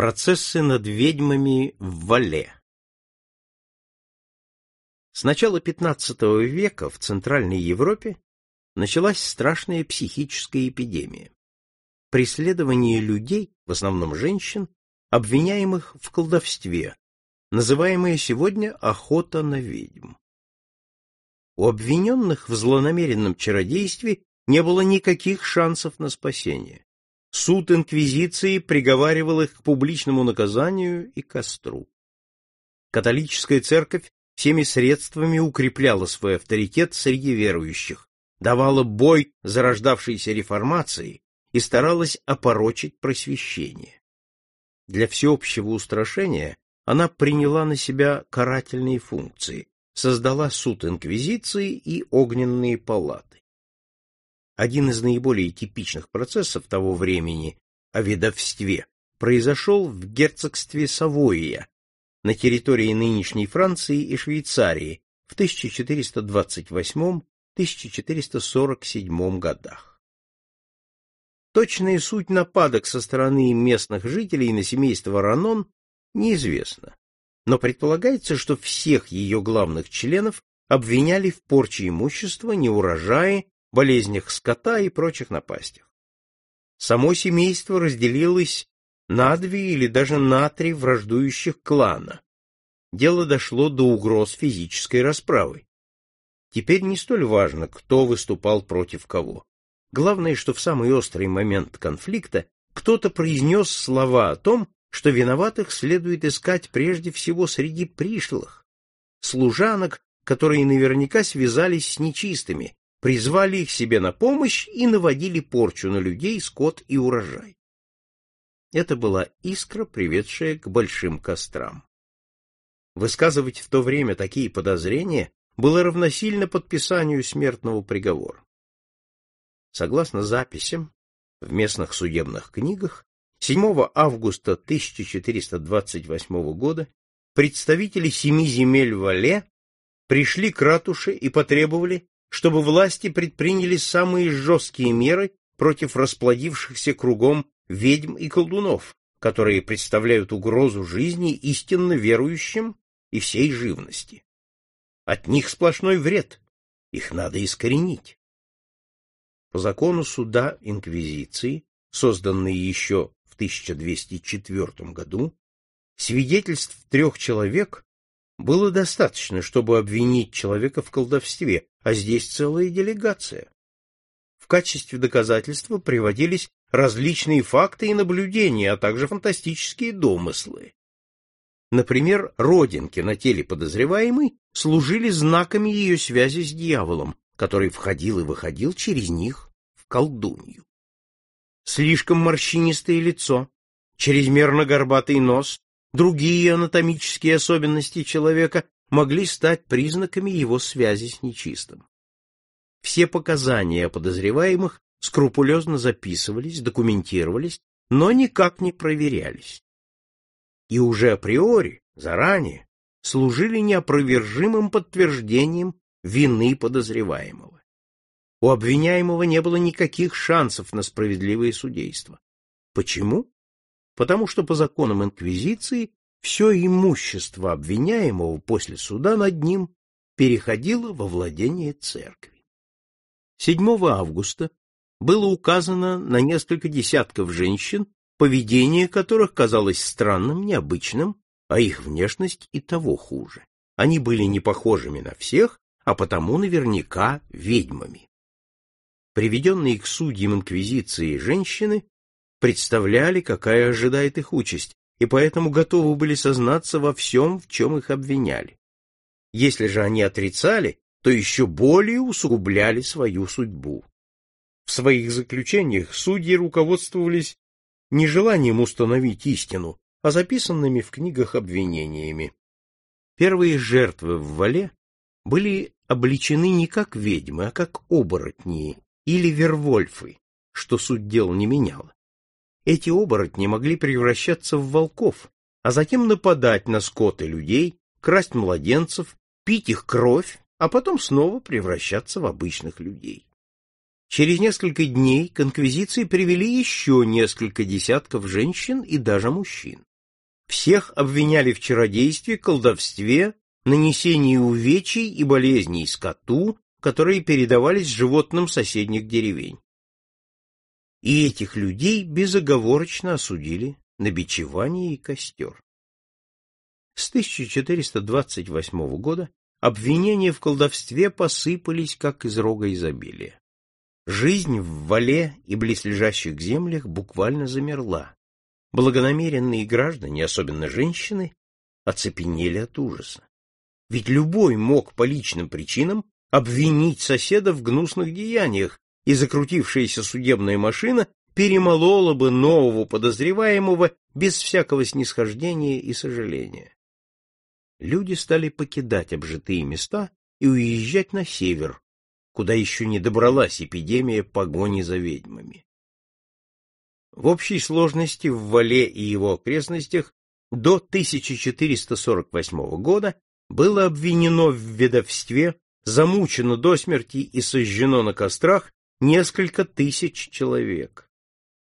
Процессы над ведьмами в Вале С начала XV века в Центральной Европе началась страшная психическая эпидемия. Преследование людей, в основном женщин, обвиняемых в колдовстве, называемое сегодня охота на ведьм. У обвиненных в злонамеренном чародействе не было никаких шансов на спасение. Суд инквизиции приговаривал их к публичному наказанию и костру. Католическая церковь всеми средствами укрепляла свой авторитет среди верующих, давала бой зарождавшейся реформации и старалась опорочить просвещение. Для всеобщего устрашения она приняла на себя карательные функции, создала суд инквизиции и огненные палаты. Один из наиболее типичных процессов того времени о ведовстве произошел в герцогстве Савойя на территории нынешней Франции и Швейцарии в 1428-1447 годах. Точная суть нападок со стороны местных жителей на семейство Ранон неизвестна, но предполагается, что всех ее главных членов обвиняли в порче имущества, неурожае, болезнях скота и прочих напастях. Само семейство разделилось на две или даже на три враждующих клана. Дело дошло до угроз физической расправы. Теперь не столь важно, кто выступал против кого. Главное, что в самый острый момент конфликта кто-то произнес слова о том, что виноватых следует искать прежде всего среди пришлых, служанок, которые наверняка связались с нечистыми, призвали их себе на помощь и наводили порчу на людей, скот и урожай. Это была искра, приведшая к большим кострам. Высказывать в то время такие подозрения было равносильно подписанию смертного приговора. Согласно записям в местных судебных книгах, 7 августа 1428 года представители семи земель Вале пришли к ратуше и потребовали, чтобы власти предприняли самые жесткие меры против расплодившихся кругом ведьм и колдунов, которые представляют угрозу жизни истинно верующим и всей живности. От них сплошной вред, их надо искоренить. По закону суда Инквизиции, созданный еще 1204 году, свидетельств трех человек было достаточно, чтобы обвинить человека в колдовстве, а здесь целая делегация. В качестве доказательства приводились различные факты и наблюдения, а также фантастические домыслы. Например, родинки на теле подозреваемой служили знаками ее связи с дьяволом, который входил и выходил через них в колдунью слишком морщинистое лицо, чрезмерно горбатый нос, другие анатомические особенности человека могли стать признаками его связи с нечистым. Все показания подозреваемых скрупулезно записывались, документировались, но никак не проверялись. И уже априори, заранее, служили неопровержимым подтверждением вины подозреваемого. У обвиняемого не было никаких шансов на справедливое судейство. Почему? Потому что по законам инквизиции все имущество обвиняемого после суда над ним переходило во владение церкви. 7 августа было указано на несколько десятков женщин, поведение которых казалось странным, необычным, а их внешность и того хуже. Они были не похожими на всех, а потому наверняка ведьмами приведенные к судьям инквизиции женщины представляли, какая ожидает их участь, и поэтому готовы были сознаться во всем, в чем их обвиняли. Если же они отрицали, то еще более усугубляли свою судьбу. В своих заключениях судьи руководствовались не желанием установить истину, а записанными в книгах обвинениями. Первые жертвы в Вале были обличены не как ведьмы, а как оборотни или вервольфы, что суть дела не меняло. Эти оборотни могли превращаться в волков, а затем нападать на скот и людей, красть младенцев, пить их кровь, а потом снова превращаться в обычных людей. Через несколько дней к инквизиции привели еще несколько десятков женщин и даже мужчин. Всех обвиняли в чародействе, колдовстве, нанесении увечий и болезней скоту, которые передавались животным соседних деревень. И этих людей безоговорочно осудили на бичевание и костер. С 1428 года обвинения в колдовстве посыпались, как из рога изобилия. Жизнь в Вале и близлежащих землях буквально замерла. Благонамеренные граждане, особенно женщины, оцепенели от ужаса. Ведь любой мог по личным причинам обвинить соседа в гнусных деяниях, и закрутившаяся судебная машина перемолола бы нового подозреваемого без всякого снисхождения и сожаления люди стали покидать обжитые места и уезжать на север, куда еще не добралась эпидемия погони за ведьмами. В общей сложности в Вале и его окрестностях до 1448 года было обвинено в ведовстве, замучено до смерти и сожжено на кострах несколько тысяч человек.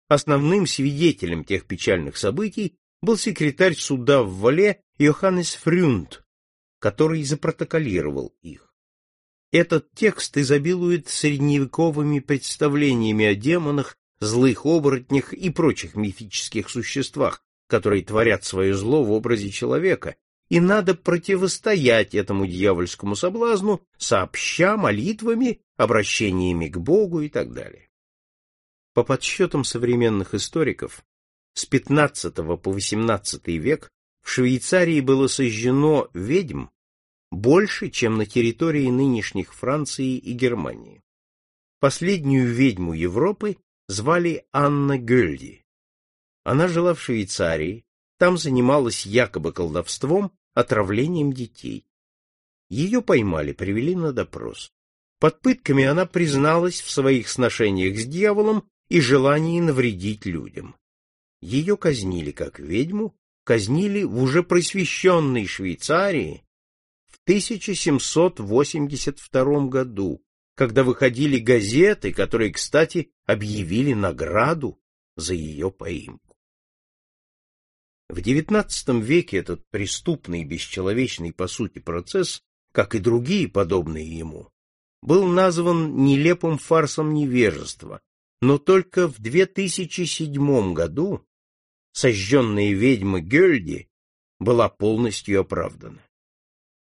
Основным свидетелем тех печальных событий был секретарь суда в Вале Йоханнес Фрюнд, который запротоколировал их. Этот текст изобилует средневековыми представлениями о демонах, злых оборотнях и прочих мифических существах, которые творят свое зло в образе человека, и надо противостоять этому дьявольскому соблазну сообща молитвами, обращениями к Богу и так далее. По подсчетам современных историков, с XV по XVIII век в Швейцарии было сожжено ведьм больше, чем на территории нынешних Франции и Германии. Последнюю ведьму Европы звали Анна Гёльди. Она жила в Швейцарии, там занималась якобы колдовством, отравлением детей. Ее поймали, привели на допрос. Под пытками она призналась в своих сношениях с дьяволом и желании навредить людям. Ее казнили как ведьму, казнили в уже просвещенной Швейцарии в 1782 году, когда выходили газеты, которые, кстати, объявили награду за ее поимку. В XIX веке этот преступный бесчеловечный по сути процесс, как и другие подобные ему, был назван нелепым фарсом невежества, но только в 2007 году сожженная ведьма Гёльди была полностью оправдана.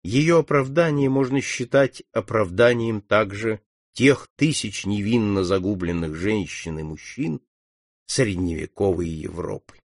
Ее оправдание можно считать оправданием также тех тысяч невинно загубленных женщин и мужчин средневековой Европы.